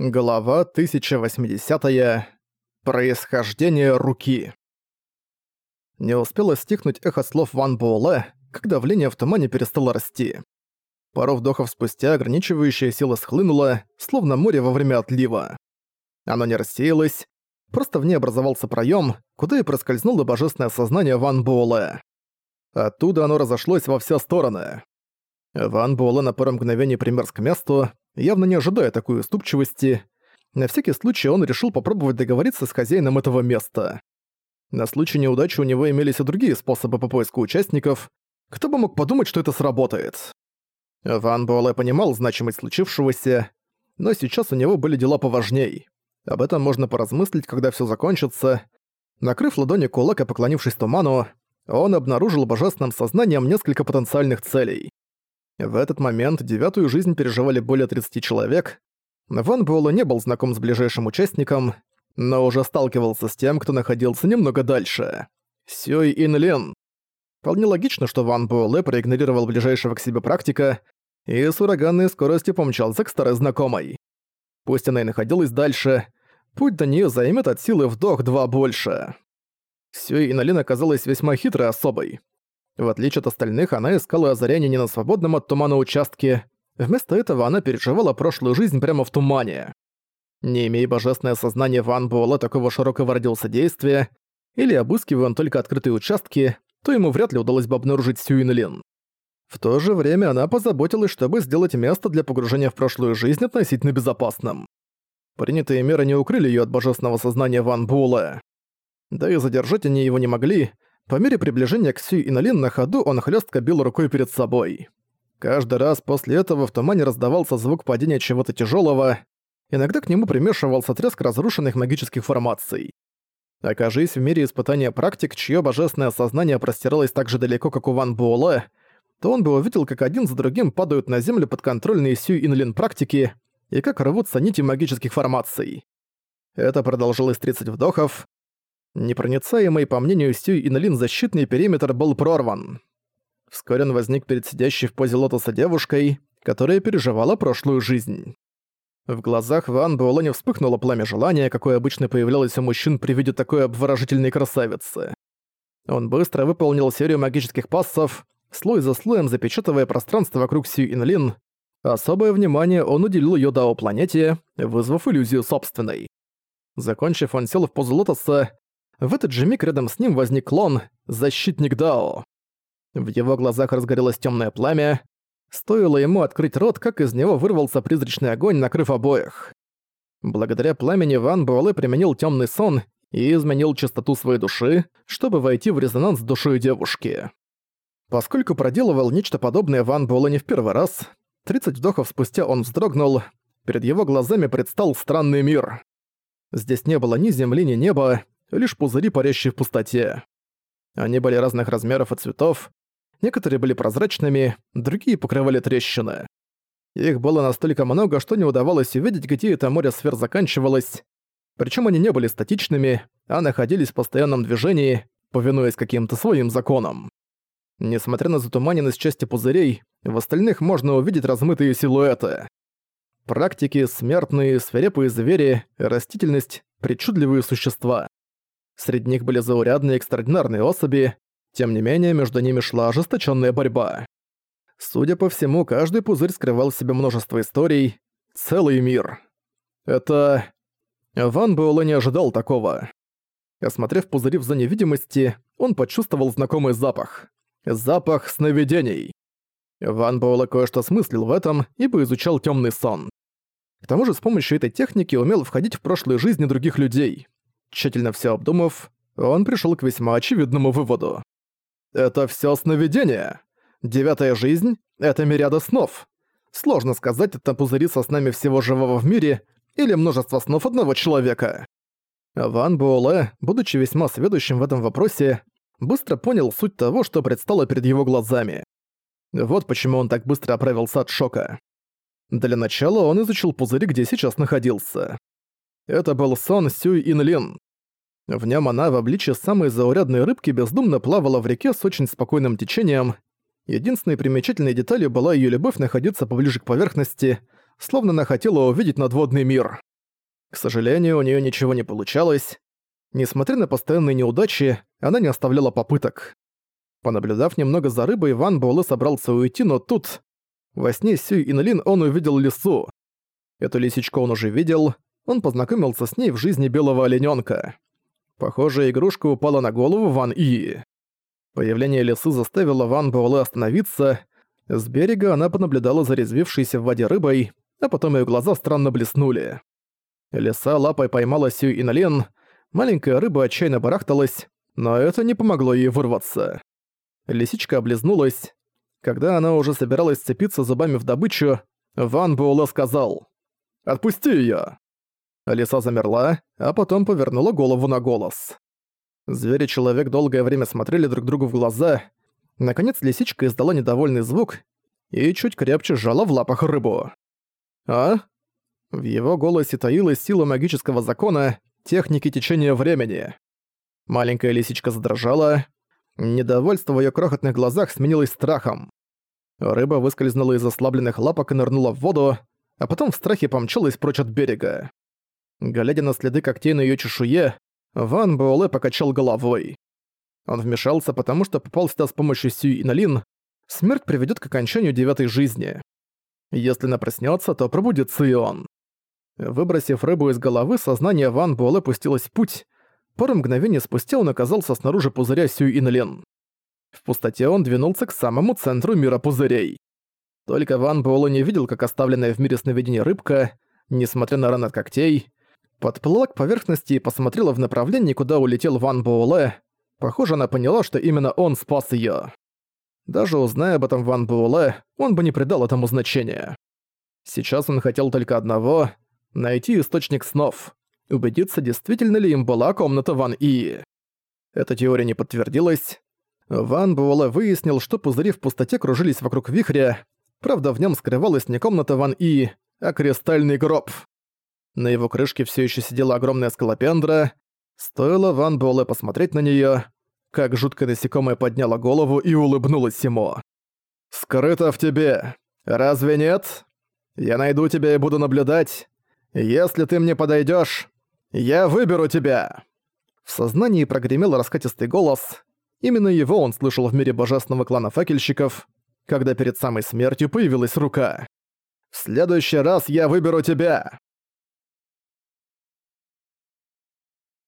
Глава 1080. -я. Происхождение руки. Не успело стихнуть эхо слов Ван Буэлэ, как давление в тумане перестало расти. Пару вдохов спустя ограничивающая сила схлынула, словно море во время отлива. Оно не рассеялось, просто в ней образовался проем, куда и проскользнуло божественное сознание Ван Буэлэ. Оттуда оно разошлось во все стороны. Ван Буэлэ на пару мгновений примерз к месту, явно не ожидая такой уступчивости. На всякий случай он решил попробовать договориться с хозяином этого места. На случай неудачи у него имелись и другие способы по поиску участников. Кто бы мог подумать, что это сработает? Ван Буэлэ понимал значимость случившегося, но сейчас у него были дела поважней. Об этом можно поразмыслить, когда все закончится. Накрыв ладони кулак и поклонившись туману, он обнаружил божественным сознанием несколько потенциальных целей. В этот момент девятую жизнь переживали более 30 человек. Ван Буэлло не был знаком с ближайшим участником, но уже сталкивался с тем, кто находился немного дальше. Сюй Ин Лен. Вполне логично, что Ван Буэлэ проигнорировал ближайшего к себе практика и с ураганной скоростью помчался к старой знакомой. Пусть она и находилась дальше, путь до нее займет от силы вдох-два больше. Сюй Иналин оказалась весьма хитрой особой. В отличие от остальных, она искала озарение не на свободном от тумана участке. Вместо этого она переживала прошлую жизнь прямо в тумане. Не имея божественное сознание Ван Буэлла такого широкого радиуса или обыскивая он только открытые участки, то ему вряд ли удалось бы обнаружить Сюин Лин. В то же время она позаботилась, чтобы сделать место для погружения в прошлую жизнь относительно безопасным. Принятые меры не укрыли ее от божественного сознания Ван Буэлла. Да и задержать они его не могли, по мере приближения к Сюй Иналин на ходу он хлестко бил рукой перед собой. Каждый раз после этого в тумане раздавался звук падения чего-то тяжелого. Иногда к нему примешивался треск разрушенных магических формаций. Окажись в мире испытания практик, чье божественное сознание простиралось так же далеко, как у Ван Буэлэ, то он бы увидел, как один за другим падают на землю подконтрольные Сюй Инлин практики и как рвутся нити магических формаций. Это продолжилось 30 вдохов, Непроницаемый, по мнению Сюй Инлин, защитный периметр был прорван. Вскоре он возник перед сидящей в позе лотоса девушкой, которая переживала прошлую жизнь. В глазах Ван Буэлэ вспыхнуло пламя желания, какое обычно появлялось у мужчин при виде такой обворожительной красавицы. Он быстро выполнил серию магических пассов, слой за слоем запечатывая пространство вокруг Сью Инлин. Особое внимание он уделил её Дао-планете, вызвав иллюзию собственной. Закончив, он сел в позу лотоса, в этот же миг рядом с ним возник клон, защитник Дао. В его глазах разгорелось темное пламя. Стоило ему открыть рот, как из него вырвался призрачный огонь, накрыв обоих. Благодаря пламени Ван Буэлэ применил темный сон и изменил частоту своей души, чтобы войти в резонанс с душой девушки. Поскольку проделывал нечто подобное Ван Буэлэ не в первый раз, 30 вдохов спустя он вздрогнул, перед его глазами предстал странный мир. Здесь не было ни земли, ни неба, лишь пузыри, парящие в пустоте. Они были разных размеров и цветов, некоторые были прозрачными, другие покрывали трещины. Их было настолько много, что не удавалось увидеть, где это море сфер заканчивалось, причем они не были статичными, а находились в постоянном движении, повинуясь каким-то своим законам. Несмотря на затуманенность части пузырей, в остальных можно увидеть размытые силуэты. Практики, смертные, свирепые звери, растительность, причудливые существа. Среди них были заурядные экстраординарные особи, тем не менее между ними шла ожесточенная борьба. Судя по всему, каждый пузырь скрывал в себе множество историй, целый мир. Это... Ван Буэлэ не ожидал такого. Осмотрев пузыри в зоне видимости, он почувствовал знакомый запах. Запах сновидений. Ван Буэлэ кое-что смыслил в этом, ибо изучал темный сон. К тому же с помощью этой техники умел входить в прошлые жизни других людей. Тщательно все обдумав, он пришел к весьма очевидному выводу. Это все сновидение. Девятая жизнь — это мириада снов. Сложно сказать, это пузыри со снами всего живого в мире или множество снов одного человека. Ван Буэлэ, будучи весьма сведущим в этом вопросе, быстро понял суть того, что предстало перед его глазами. Вот почему он так быстро оправился от шока. Для начала он изучил пузырь, где сейчас находился. Это был сон Сюй Инлин. В нем она в обличье самой заурядной рыбки бездумно плавала в реке с очень спокойным течением. Единственной примечательной деталью была ее любовь находиться поближе к поверхности, словно она хотела увидеть надводный мир. К сожалению, у нее ничего не получалось. Несмотря на постоянные неудачи, она не оставляла попыток. Понаблюдав немного за рыбой, Ван Буэлэ собрался уйти, но тут... Во сне Сюй Инлин он увидел лису. Эту лисичку он уже видел, он познакомился с ней в жизни белого оленёнка. Похожая игрушка упала на голову Ван И. Появление лисы заставило Ван Буэлэ остановиться. С берега она понаблюдала за резвившейся в воде рыбой, а потом её глаза странно блеснули. Лиса лапой поймала Сюй Инлин, маленькая рыба отчаянно барахталась, но это не помогло ей вырваться. Лисичка облизнулась. Когда она уже собиралась сцепиться зубами в добычу, Ван Буэлэ сказал «Отпусти её!». Лиса замерла, а потом повернула голову на голос. Звери и человек долгое время смотрели друг другу в глаза. Наконец лисичка издала недовольный звук и чуть крепче сжала в лапах рыбу. «А?» В его голосе таилась сила магического закона, техники течения времени. Маленькая лисичка задрожала, Недовольство в её крохотных глазах сменилось страхом. Рыба выскользнула из ослабленных лапок и нырнула в воду, а потом в страхе помчалась прочь от берега. Глядя на следы когтей на её чешуе, Ван Буэлэ покачал головой. Он вмешался, потому что попал сюда с помощью Сюй Иналин. Смерть приведёт к окончанию девятой жизни. Если она проснётся, то пробудится и он. Выбросив рыбу из головы, сознание Ван Буэлэ пустилось в путь, Пару мгновений спустя он оказался снаружи пузыря Сюй Инлен. В пустоте он двинулся к самому центру мира пузырей. Только Ван Буэлло не видел, как оставленная в мире сновидения рыбка, несмотря на раны от когтей, подплыла к поверхности и посмотрела в направлении, куда улетел Ван Буэлэ. Похоже, она поняла, что именно он спас её. Даже узная об этом Ван Буэлэ, он бы не придал этому значения. Сейчас он хотел только одного — найти источник снов убедиться, действительно ли им была комната Ван И. Эта теория не подтвердилась. Ван Буэлэ выяснил, что пузыри в пустоте кружились вокруг вихря, правда в нем скрывалась не комната Ван И, а кристальный гроб. На его крышке все еще сидела огромная скалопендра. Стоило Ван Буэлэ посмотреть на нее, как жуткое насекомое подняло голову и улыбнулось ему. «Скрыто в тебе. Разве нет? Я найду тебя и буду наблюдать. Если ты мне подойдешь, «Я выберу тебя!» В сознании прогремел раскатистый голос. Именно его он слышал в мире божественного клана факельщиков, когда перед самой смертью появилась рука. «В следующий раз я выберу тебя!»